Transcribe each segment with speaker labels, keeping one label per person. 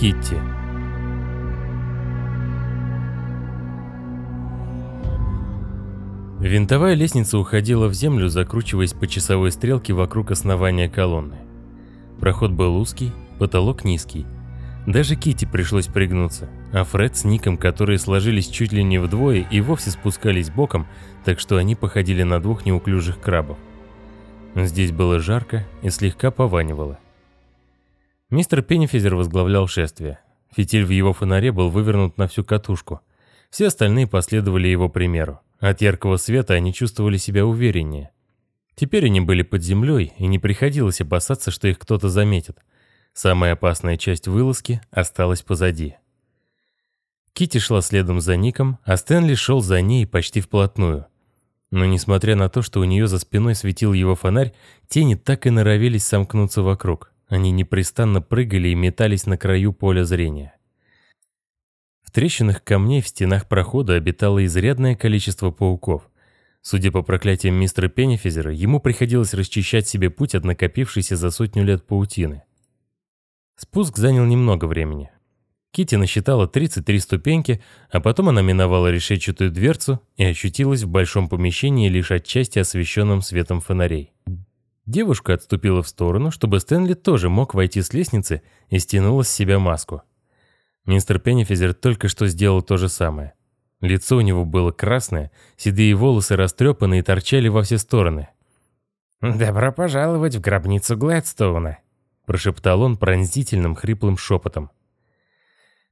Speaker 1: Китти. Винтовая лестница уходила в землю, закручиваясь по часовой стрелке вокруг основания колонны. Проход был узкий, потолок низкий. Даже Кити пришлось пригнуться, а Фред с Ником, которые сложились чуть ли не вдвое и вовсе спускались боком, так что они походили на двух неуклюжих крабов. Здесь было жарко и слегка пованивало. Мистер Пеннифизер возглавлял шествие. Фитиль в его фонаре был вывернут на всю катушку. Все остальные последовали его примеру. От яркого света они чувствовали себя увереннее. Теперь они были под землей, и не приходилось опасаться, что их кто-то заметит. Самая опасная часть вылазки осталась позади. Кити шла следом за Ником, а Стэнли шел за ней почти вплотную. Но несмотря на то, что у нее за спиной светил его фонарь, тени так и норовились сомкнуться вокруг. Они непрестанно прыгали и метались на краю поля зрения. В трещинах камней в стенах прохода обитало изрядное количество пауков. Судя по проклятиям мистера Пеннифизера, ему приходилось расчищать себе путь от накопившейся за сотню лет паутины. Спуск занял немного времени. Кити насчитала 33 ступеньки, а потом она миновала решетчатую дверцу и очутилась в большом помещении, лишь отчасти освещенном светом фонарей. Девушка отступила в сторону, чтобы Стэнли тоже мог войти с лестницы и стянула с себя маску. Мистер Пеннифизер только что сделал то же самое. Лицо у него было красное, седые волосы растрепаны и торчали во все стороны.
Speaker 2: «Добро пожаловать в гробницу Глэдстоуна», – прошептал он пронзительным хриплым шепотом.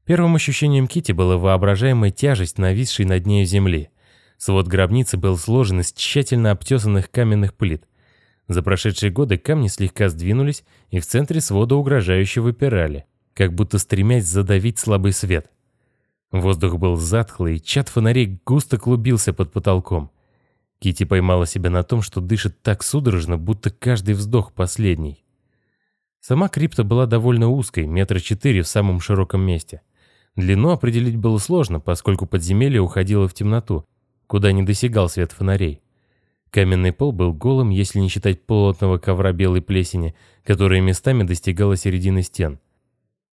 Speaker 1: Первым ощущением Кити была воображаемая тяжесть, нависшей над нею земли. Свод гробницы был сложен из тщательно обтесанных каменных плит. За прошедшие годы камни слегка сдвинулись и в центре свода угрожающе выпирали, как будто стремясь задавить слабый свет. Воздух был затхлый, и чад фонарей густо клубился под потолком. Кити поймала себя на том, что дышит так судорожно, будто каждый вздох последний. Сама крипта была довольно узкой, метра четыре в самом широком месте. Длину определить было сложно, поскольку подземелье уходило в темноту, куда не досягал свет фонарей. Каменный пол был голым, если не считать плотного ковра белой плесени, которая местами достигала середины стен.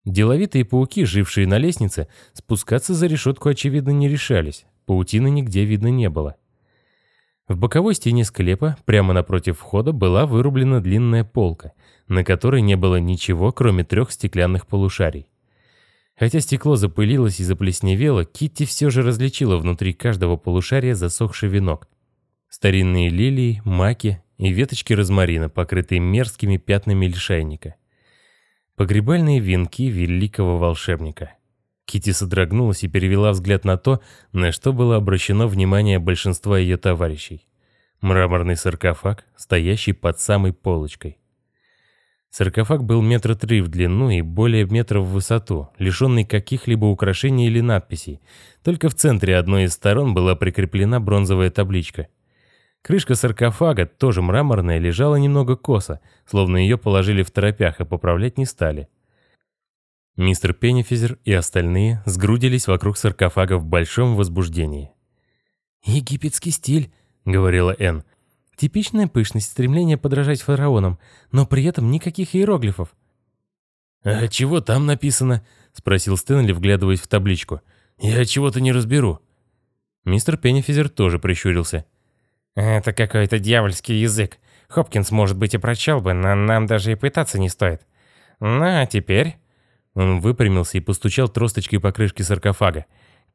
Speaker 1: Деловитые пауки, жившие на лестнице, спускаться за решетку, очевидно, не решались. Паутины нигде видно не было. В боковой стене склепа, прямо напротив входа, была вырублена длинная полка, на которой не было ничего, кроме трех стеклянных полушарий. Хотя стекло запылилось и заплесневело, Китти все же различила внутри каждого полушария засохший венок. Старинные лилии, маки и веточки розмарина, покрытые мерзкими пятнами лишайника. Погребальные венки великого волшебника. Кити содрогнулась и перевела взгляд на то, на что было обращено внимание большинства ее товарищей. Мраморный саркофаг, стоящий под самой полочкой. Саркофаг был метра три в длину и более метра в высоту, лишенный каких-либо украшений или надписей. Только в центре одной из сторон была прикреплена бронзовая табличка. Крышка саркофага, тоже мраморная, лежала немного косо, словно ее положили в торопях и поправлять не стали. Мистер Пеннифизер и остальные сгрудились вокруг саркофага в большом возбуждении.
Speaker 2: «Египетский стиль», — говорила Энн. Типичная пышность, стремление подражать фараонам, но при этом никаких иероглифов.
Speaker 1: «А чего там написано?» — спросил Стэнли, вглядываясь в табличку. «Я чего-то не разберу». Мистер Пеннифизер тоже прищурился.
Speaker 2: «Это какой-то дьявольский язык. Хопкинс, может быть, и прочел бы, но нам даже и пытаться не стоит. Ну, а теперь...»
Speaker 1: Он выпрямился и постучал тросточкой по крышке саркофага.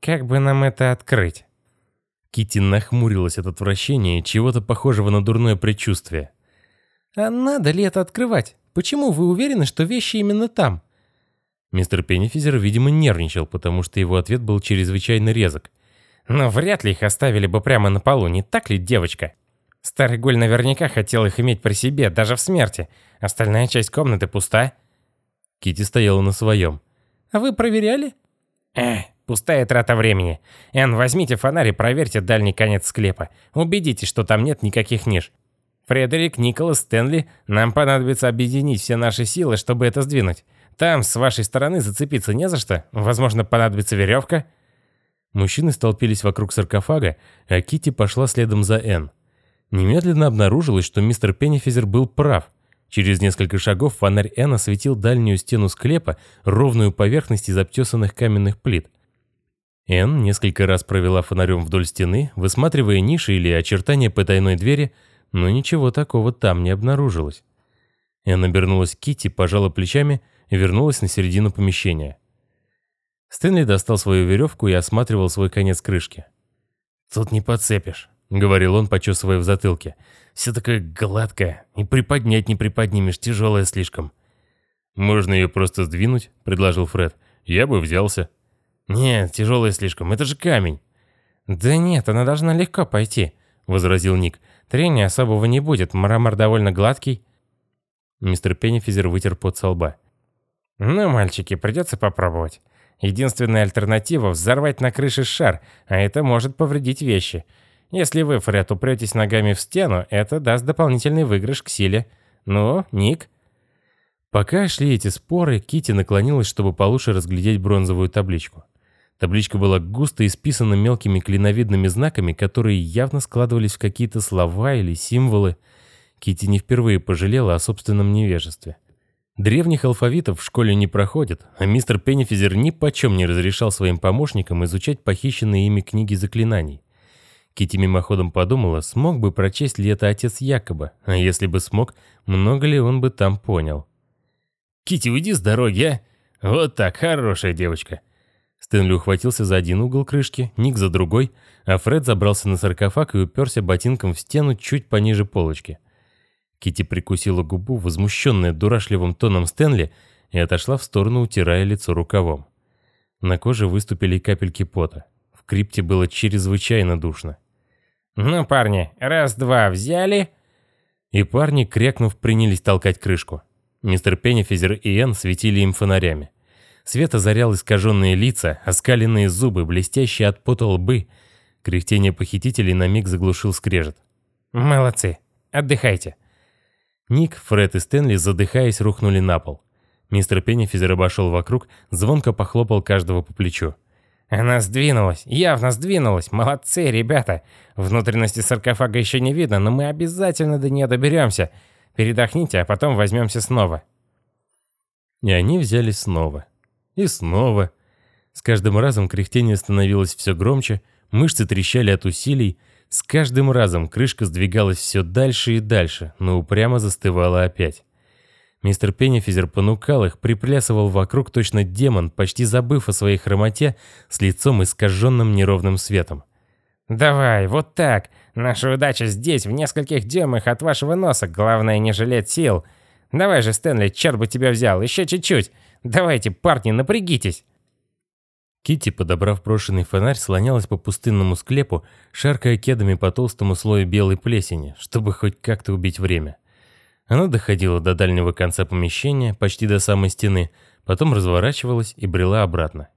Speaker 2: «Как бы нам это открыть?»
Speaker 1: Кити нахмурилась от отвращения и чего-то похожего на дурное предчувствие.
Speaker 2: «А надо ли это открывать? Почему вы уверены, что вещи именно там?»
Speaker 1: Мистер Пеннифизер, видимо, нервничал, потому что его ответ был чрезвычайно резок.
Speaker 2: «Но вряд ли их оставили бы прямо на полу, не так ли, девочка? Старый Гуль наверняка хотел их иметь при себе, даже в смерти. Остальная часть комнаты пуста».
Speaker 1: Кити стояла на своем.
Speaker 2: «А вы проверяли?» «Эх, Пустая трата времени. Эн, возьмите фонарь и проверьте дальний конец склепа. Убедитесь, что там нет никаких ниш. Фредерик, Николас, Стэнли, нам понадобится объединить все наши силы, чтобы это сдвинуть. Там, с вашей стороны, зацепиться не за что. Возможно, понадобится веревка.
Speaker 1: Мужчины столпились вокруг саркофага, а Кити пошла следом за Энн. Немедленно обнаружилось, что мистер Пеннифизер был прав. Через несколько шагов фонарь Энн осветил дальнюю стену склепа, ровную поверхность из обтесанных каменных плит. Энн несколько раз провела фонарем вдоль стены, высматривая ниши или очертания потайной двери, но ничего такого там не обнаружилось. Энн обернулась к Китти, пожала плечами и вернулась на середину помещения. Стэнли достал свою веревку и осматривал свой конец крышки. «Тут не подцепишь», — говорил он, почесывая в затылке. «Все такое гладкое, и приподнять не приподнимешь, тяжелое слишком».
Speaker 2: «Можно ее просто сдвинуть», — предложил Фред. «Я бы взялся».
Speaker 1: «Нет, тяжелое слишком, это же камень».
Speaker 3: «Да нет, она должна легко пойти», — возразил Ник. «Трения особого не будет, мрамор довольно гладкий».
Speaker 1: Мистер Пеннифизер вытер пот со лба.
Speaker 3: «Ну, мальчики, придется попробовать. Единственная альтернатива — взорвать на крыше шар, а это может повредить вещи. Если вы, Фред, упретесь ногами в стену, это даст дополнительный выигрыш к силе. Ну, Ник?»
Speaker 1: Пока шли эти споры, Кити наклонилась, чтобы получше разглядеть бронзовую табличку. Табличка была густо исписана мелкими клиновидными знаками, которые явно складывались в какие-то слова или символы. Кити не впервые пожалела о собственном невежестве. Древних алфавитов в школе не проходят, а мистер Пеннифизер ни почем не разрешал своим помощникам изучать похищенные ими книги заклинаний. Кити мимоходом подумала, смог бы прочесть ли это отец Якоба, а если бы смог, много ли он бы там понял. Кити, уйди с дороги, а! Вот так, хорошая девочка!» Стэнли ухватился за один угол крышки, Ник за другой, а Фред забрался на саркофаг и уперся ботинком в стену чуть пониже полочки. Кити прикусила губу, возмущенная дурашливым тоном Стэнли, и отошла в сторону, утирая лицо рукавом. На коже выступили капельки пота. В крипте было чрезвычайно душно.
Speaker 3: «Ну, парни, раз-два взяли?»
Speaker 1: И парни, крякнув, принялись толкать крышку. Мистер Пеннифизер и Энн светили им фонарями. Свет озарял искаженные лица, оскаленные зубы, блестящие от пота лбы. Кряхтение похитителей на миг заглушил скрежет.
Speaker 3: «Молодцы. Отдыхайте.
Speaker 1: Ник, Фред и Стэнли, задыхаясь, рухнули на пол. Мистер Пеннифизер обошел вокруг, звонко похлопал каждого по плечу.
Speaker 3: «Она сдвинулась, явно сдвинулась. Молодцы, ребята. Внутренности саркофага еще не видно, но мы обязательно до нее доберемся. Передохните, а потом возьмемся снова».
Speaker 1: И они взялись снова. И снова. С каждым разом кряхтение становилось все громче, мышцы трещали от усилий, с каждым разом крышка сдвигалась все дальше и дальше, но упрямо застывала опять. Мистер Пеннифизер понукал их, приплясывал вокруг точно демон, почти забыв о своей хромоте, с лицом искаженным неровным светом.
Speaker 3: «Давай, вот так. Наша удача здесь, в нескольких дюймах от вашего носа. Главное, не жалеть сил. Давай же, Стэнли, черт бы тебя взял, еще чуть-чуть. Давайте, парни, напрягитесь».
Speaker 1: Китти, подобрав брошенный фонарь, слонялась по пустынному склепу, шаркая кедами по толстому слою белой плесени, чтобы хоть как-то убить время. Она доходила до дальнего конца помещения, почти до самой стены, потом разворачивалась и брела обратно.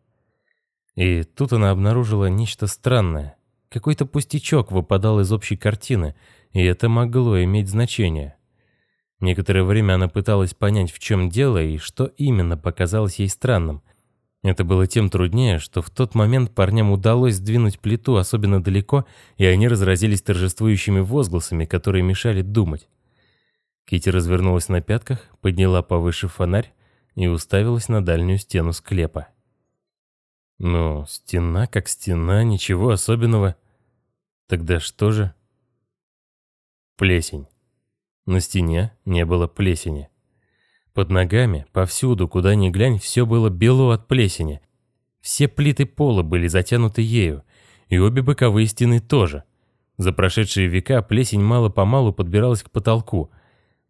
Speaker 1: И тут она обнаружила нечто странное. Какой-то пустячок выпадал из общей картины, и это могло иметь значение. Некоторое время она пыталась понять, в чем дело и что именно показалось ей странным – это было тем труднее, что в тот момент парням удалось сдвинуть плиту особенно далеко, и они разразились торжествующими возгласами, которые мешали думать. Кити развернулась на пятках, подняла повыше фонарь и уставилась на дальнюю стену склепа. Ну, стена как стена, ничего особенного. Тогда что же? Плесень. На стене не было плесени. Под ногами, повсюду, куда ни глянь, все было бело от плесени. Все плиты пола были затянуты ею, и обе боковые стены тоже. За прошедшие века плесень мало-помалу подбиралась к потолку.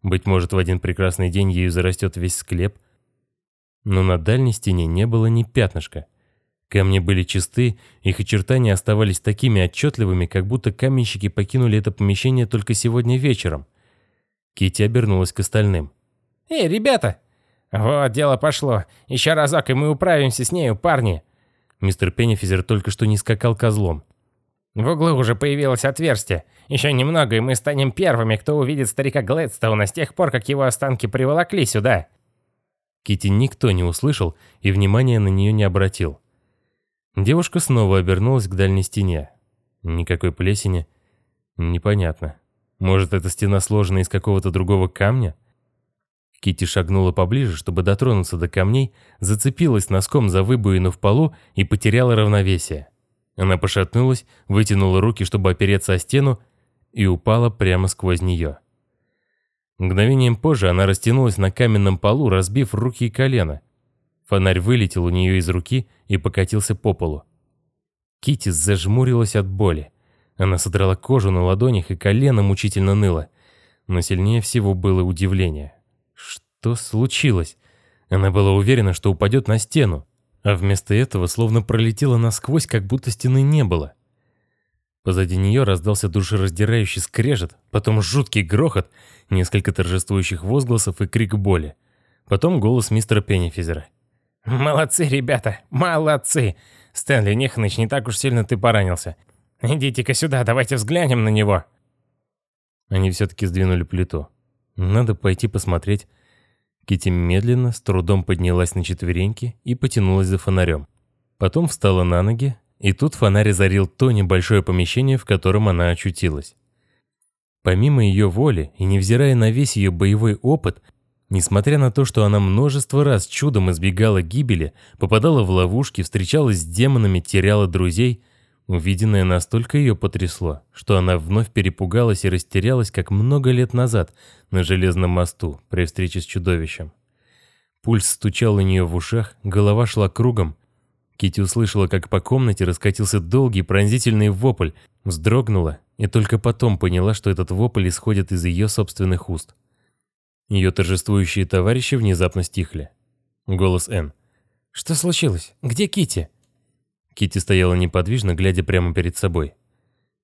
Speaker 1: Быть может, в один прекрасный день ею зарастет весь склеп. Но на дальней стене не было ни пятнышка. Камни были чисты, их очертания оставались такими отчетливыми, как будто каменщики покинули это помещение только сегодня вечером. Кити обернулась к остальным.
Speaker 3: «Эй, ребята!» «Вот, дело пошло. Еще разок, и мы управимся с нею, парни!»
Speaker 1: Мистер Пеннифизер только что не скакал козлом.
Speaker 3: «В углу уже появилось отверстие. Еще немного, и мы станем первыми, кто увидит старика Глэдстоуна с тех пор, как его останки приволокли сюда».
Speaker 1: Кити никто не услышал и внимания на нее не обратил. Девушка снова обернулась к дальней стене. Никакой плесени. Непонятно. Может, эта стена сложена из какого-то другого камня? Кити шагнула поближе, чтобы дотронуться до камней, зацепилась носком за выбоину в полу и потеряла равновесие. Она пошатнулась, вытянула руки, чтобы опереться о стену, и упала прямо сквозь нее. Мгновением позже она растянулась на каменном полу, разбив руки и колено. Фонарь вылетел у нее из руки и покатился по полу. Кити зажмурилась от боли. Она содрала кожу на ладонях и колено мучительно ныло. Но сильнее всего было удивление. Что случилось? Она была уверена, что упадет на стену, а вместо этого словно пролетела насквозь, как будто стены не было. Позади нее раздался душераздирающий скрежет, потом жуткий грохот, несколько торжествующих возгласов и крик боли. Потом голос мистера Пеннифизера.
Speaker 2: «Молодцы, ребята, молодцы! Стэнли Неханыч, не так уж сильно ты поранился. Идите-ка сюда, давайте взглянем на него!»
Speaker 1: Они все-таки сдвинули плиту. Надо пойти посмотреть. Кити медленно, с трудом поднялась на четвереньки и потянулась за фонарем. Потом встала на ноги, и тут фонарь озарил то небольшое помещение, в котором она очутилась. Помимо ее воли и невзирая на весь ее боевой опыт, несмотря на то, что она множество раз чудом избегала гибели, попадала в ловушки, встречалась с демонами, теряла друзей, увиденное настолько ее потрясло, что она вновь перепугалась и растерялась, как много лет назад на железном мосту при встрече с чудовищем. Пульс стучал у нее в ушах, голова шла кругом, Кити услышала, как по комнате раскатился долгий пронзительный вопль, вздрогнула и только потом поняла, что этот вопль исходит из ее собственных уст. Ее торжествующие товарищи внезапно стихли. Голос Н.
Speaker 2: «Что случилось? Где Кити?
Speaker 1: Кити стояла неподвижно, глядя прямо перед собой.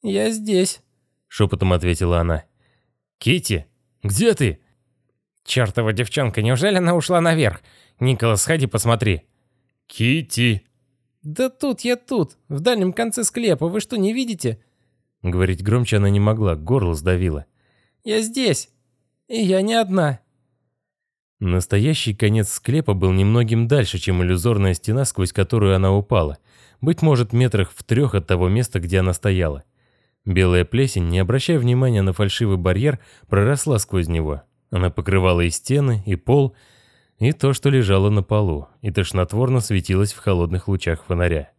Speaker 2: «Я здесь», — шепотом ответила она.
Speaker 1: Кити, где ты?»
Speaker 2: «Чертова девчонка, неужели она ушла наверх? Николас, сходи посмотри».
Speaker 1: Кити.
Speaker 2: «Да тут я тут, в дальнем конце склепа, вы что, не видите?»
Speaker 1: Говорить громче она не могла, горло сдавило.
Speaker 2: «Я здесь, и я не одна».
Speaker 1: Настоящий конец склепа был немногим дальше, чем иллюзорная стена, сквозь которую она упала. Быть может, метрах в трех от того места, где она стояла. Белая плесень, не обращая внимания на фальшивый барьер, проросла сквозь него. Она покрывала и стены, и пол, и то, что лежало на полу, и тошнотворно светилось в холодных лучах фонаря.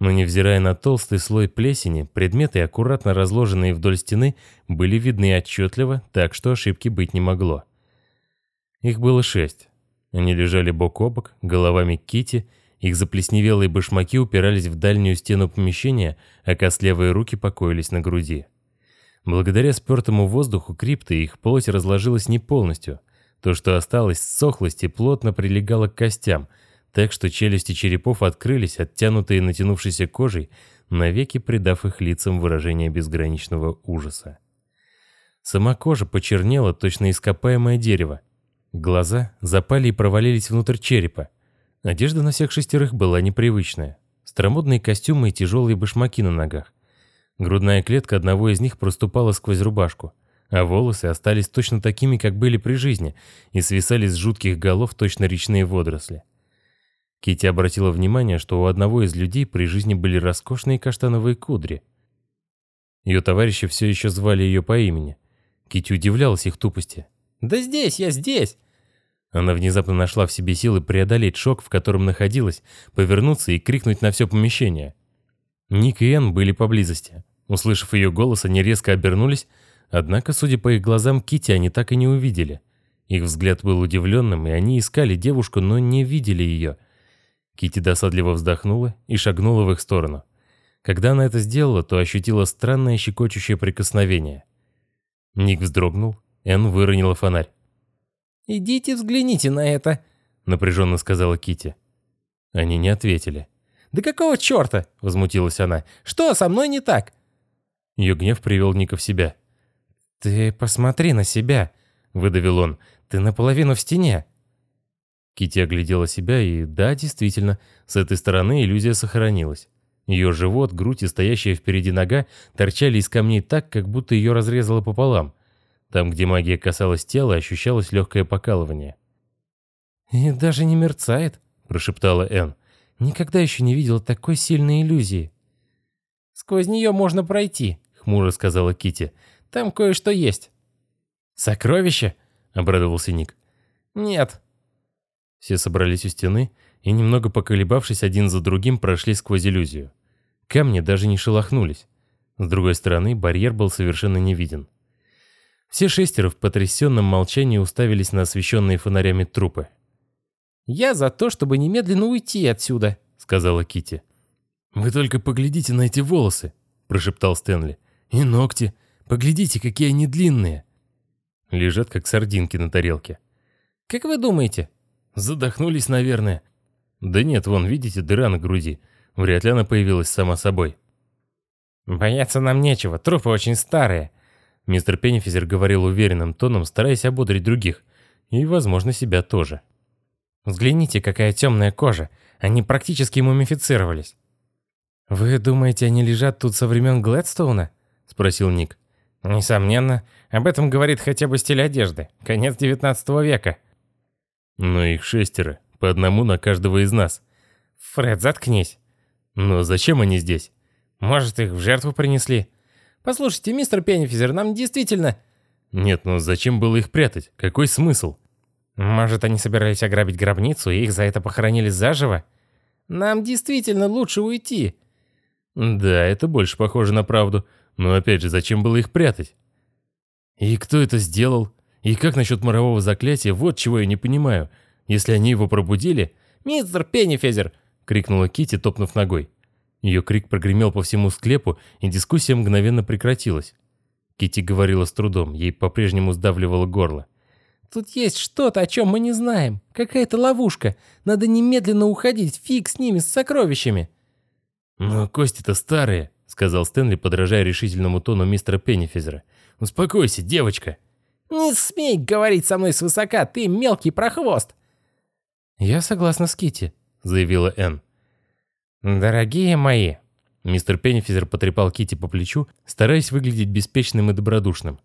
Speaker 1: Но невзирая на толстый слой плесени, предметы, аккуратно разложенные вдоль стены, были видны отчетливо, так что ошибки быть не могло. Их было шесть. Они лежали бок о бок, головами кити, их заплесневелые башмаки упирались в дальнюю стену помещения, а костлявые руки покоились на груди. Благодаря спертому воздуху крипты их плоть разложилась не полностью, то, что осталось, сохлость и плотно прилегало к костям, так что челюсти черепов открылись, оттянутые натянувшейся кожей, навеки придав их лицам выражение безграничного ужаса. Сама кожа почернела, точно ископаемое дерево. Глаза запали и провалились внутрь черепа. Одежда на всех шестерых была непривычная. Старомодные костюмы и тяжелые башмаки на ногах. Грудная клетка одного из них проступала сквозь рубашку а волосы остались точно такими, как были при жизни, и свисали с жутких голов точно речные водоросли. Кити обратила внимание, что у одного из людей при жизни были роскошные каштановые кудри. Ее товарищи все еще звали ее по имени. Кити удивлялась их тупости.
Speaker 2: «Да здесь, я здесь!»
Speaker 1: Она внезапно нашла в себе силы преодолеть шок, в котором находилась, повернуться и крикнуть на все помещение. Ник и Энн были поблизости. Услышав ее голос, они резко обернулись, Однако, судя по их глазам, Кити они так и не увидели. Их взгляд был удивленным, и они искали девушку, но не видели ее. Кити досадливо вздохнула и шагнула в их сторону. Когда она это сделала, то ощутила странное щекочущее прикосновение. Ник вздрогнул, Энн выронила фонарь.
Speaker 2: «Идите взгляните на это», — напряженно сказала Кити.
Speaker 1: Они не ответили.
Speaker 2: «Да какого черта?» — возмутилась она. «Что со мной не так?»
Speaker 1: Ее гнев привел Ника в себя.
Speaker 2: «Ты посмотри на себя», — выдавил он. «Ты наполовину в стене».
Speaker 1: Кити оглядела себя, и да, действительно, с этой стороны иллюзия сохранилась. Ее живот, грудь и стоящая впереди нога торчали из камней так, как будто ее разрезало пополам. Там, где магия касалась тела, ощущалось легкое покалывание.
Speaker 2: «И даже не мерцает», — прошептала Энн. «Никогда еще не видела такой сильной иллюзии». «Сквозь нее можно пройти», — хмуро сказала Кити. Там кое-что есть».
Speaker 1: «Сокровище?» — обрадовался Ник.
Speaker 2: «Нет».
Speaker 1: Все собрались у стены и, немного поколебавшись один за другим, прошли сквозь иллюзию. Камни даже не шелохнулись. С другой стороны, барьер был совершенно не виден. Все шестеро в потрясенном молчании уставились на освещенные фонарями трупы.
Speaker 2: «Я за то, чтобы немедленно уйти отсюда», —
Speaker 1: сказала Кити. «Вы только поглядите на эти волосы», — прошептал Стэнли. «И ногти. Поглядите, какие они длинные». Лежат, как сардинки на тарелке.
Speaker 2: «Как вы думаете?»
Speaker 1: «Задохнулись, наверное». «Да нет, вон, видите, дыра на груди. Вряд ли она появилась сама собой».
Speaker 2: «Бояться нам нечего, трупы очень старые».
Speaker 1: Мистер Пеннифизер говорил уверенным тоном, стараясь ободрить других. И, возможно, себя тоже.
Speaker 2: «Взгляните, какая темная кожа. Они практически мумифицировались». «Вы думаете, они лежат тут со времен Глэдстоуна?» — спросил Ник. «Несомненно. Об этом говорит хотя бы стиль одежды. Конец девятнадцатого века».
Speaker 1: «Но их шестеро. По одному на каждого из нас».
Speaker 2: «Фред, заткнись».
Speaker 1: «Но зачем они здесь?»
Speaker 2: Может, их в жертву принесли? Послушайте, мистер Пеннифизер, нам действительно...
Speaker 1: Нет, ну зачем было их прятать? Какой смысл?
Speaker 2: Может, они собирались ограбить гробницу, и их за это похоронили заживо? Нам действительно лучше уйти.
Speaker 1: Да, это больше похоже на правду. Но опять же, зачем было их прятать? И кто это сделал? И как насчет морового заклятия? Вот чего я не понимаю. Если они его пробудили...
Speaker 2: «Мистер Пеннифизер!»
Speaker 1: — крикнула Кити, топнув ногой. Ее крик прогремел по всему склепу, и дискуссия мгновенно прекратилась. Кити говорила с трудом, ей по-прежнему сдавливало горло.
Speaker 2: «Тут есть что-то, о чем мы не знаем. Какая-то ловушка. Надо немедленно уходить, фиг с ними, с сокровищами».
Speaker 1: «Но кости-то старые», — сказал Стэнли, подражая решительному тону мистера Пеннифизера. «Успокойся, девочка».
Speaker 2: «Не смей говорить со мной свысока, ты мелкий прохвост».
Speaker 1: «Я согласна с Кити, заявила Энн.
Speaker 2: «Дорогие мои!»
Speaker 1: Мистер Пеннифизер потрепал Кити по плечу, стараясь выглядеть беспечным и добродушным.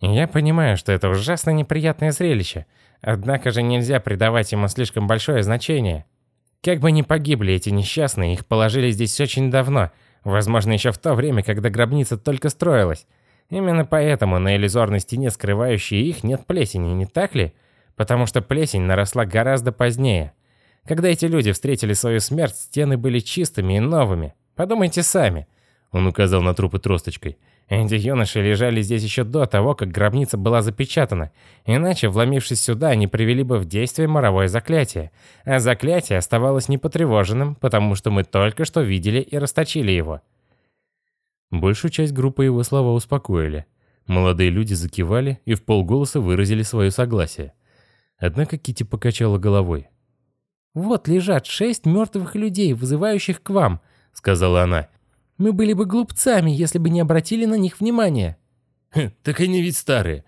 Speaker 2: «Я понимаю, что это ужасно неприятное зрелище, однако же нельзя придавать ему слишком большое значение. Как бы ни погибли эти несчастные, их положили здесь очень давно, возможно, еще в то время, когда гробница только строилась. Именно поэтому на иллюзорной стене, скрывающей их, нет плесени, не так ли? Потому что плесень наросла гораздо позднее. Когда эти люди встретили свою смерть, стены были чистыми и новыми. Подумайте сами.
Speaker 1: Он указал на трупы тросточкой.
Speaker 2: Эти юноши лежали здесь еще до того, как гробница была запечатана. Иначе, вломившись сюда, они привели бы в действие моровое заклятие. А заклятие оставалось непотревоженным, потому что мы только что видели и расточили его.
Speaker 1: Большую часть группы его слова успокоили. Молодые люди закивали и в полголоса выразили свое согласие. Однако Кити покачала головой.
Speaker 2: «Вот лежат шесть мертвых людей, вызывающих к вам», — сказала она. «Мы были бы глупцами, если бы не обратили на них внимания».
Speaker 1: Хм, «Так они ведь старые».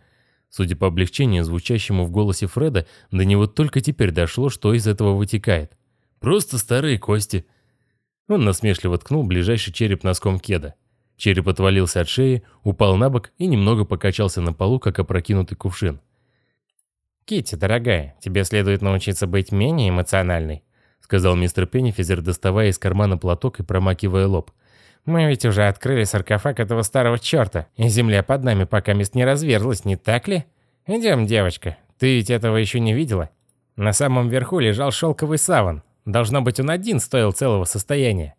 Speaker 1: Судя по облегчению, звучащему в голосе Фреда, до него только теперь дошло, что из этого вытекает. «Просто старые кости». Он насмешливо ткнул ближайший череп носком кеда. Череп отвалился от шеи, упал на бок и немного покачался на полу, как опрокинутый кувшин.
Speaker 2: Кити, дорогая, тебе следует научиться быть менее эмоциональной», сказал мистер Пеннифизер, доставая из кармана платок и промакивая лоб. «Мы ведь уже открыли саркофаг этого старого черта, и земля под нами пока мест не разверзлась, не так ли? Идем, девочка, ты ведь этого еще не видела? На самом верху лежал шелковый саван. Должно быть, он один стоил целого состояния.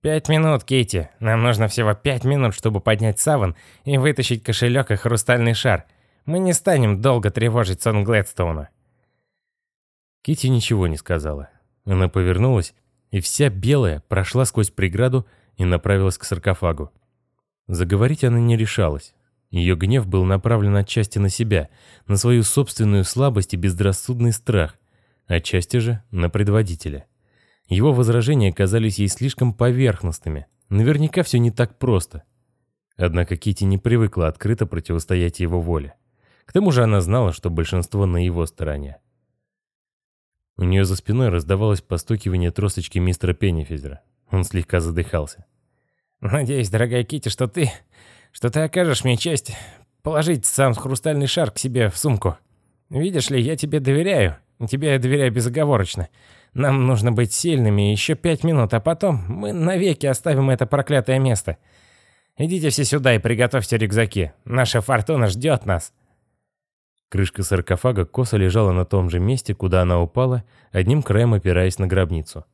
Speaker 2: «Пять минут, Кейти. Нам нужно всего пять минут, чтобы поднять саван и вытащить кошелек и хрустальный шар. Мы не станем долго тревожить сон Глэдстоуна».
Speaker 1: Кити ничего не сказала. Она повернулась, и вся белая прошла сквозь преграду и направилась к саркофагу. Заговорить она не решалась. Ее гнев был направлен отчасти на себя, на свою собственную слабость и безрассудный страх, отчасти же на предводителя. Его возражения казались ей слишком поверхностными. Наверняка все не так просто. Однако Кити не привыкла открыто противостоять его воле. К тому же она знала, что большинство на его стороне. У нее за спиной раздавалось постукивание тросточки мистера Пеннифизера. Он слегка задыхался.
Speaker 2: «Надеюсь, дорогая Кити, что ты... что ты окажешь мне честь положить сам хрустальный шар к себе в сумку. Видишь ли, я тебе доверяю. Тебе я доверяю безоговорочно. Нам нужно быть сильными еще пять минут, а потом мы навеки оставим это проклятое место. Идите все сюда и приготовьте рюкзаки. Наша фортуна ждет нас».
Speaker 1: Крышка саркофага косо лежала на том же месте, куда она упала, одним краем опираясь на гробницу.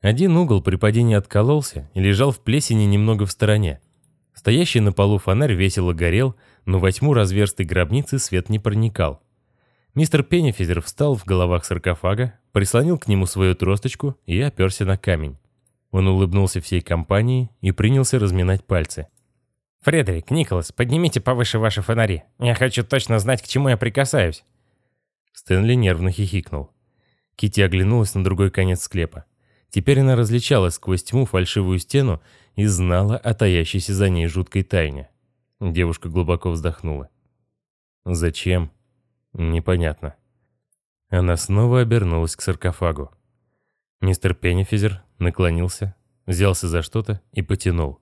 Speaker 1: Один угол при падении откололся и лежал в плесени немного в стороне. Стоящий на полу фонарь весело горел, но во тьму разверстой гробницы свет не проникал. Мистер Пеннифизер встал в головах саркофага, прислонил к нему свою тросточку и оперся на камень. Он улыбнулся всей компании и принялся разминать пальцы.
Speaker 2: «Фредерик, Николас, поднимите повыше ваши фонари. Я хочу точно знать, к чему я прикасаюсь».
Speaker 1: Стэнли нервно хихикнул. Кити оглянулась на другой конец склепа. Теперь она различала сквозь тьму фальшивую стену и знала о таящейся за ней жуткой тайне. Девушка глубоко вздохнула. «Зачем?» «Непонятно». Она снова обернулась к саркофагу. Мистер Пеннифизер наклонился, взялся за что-то и потянул.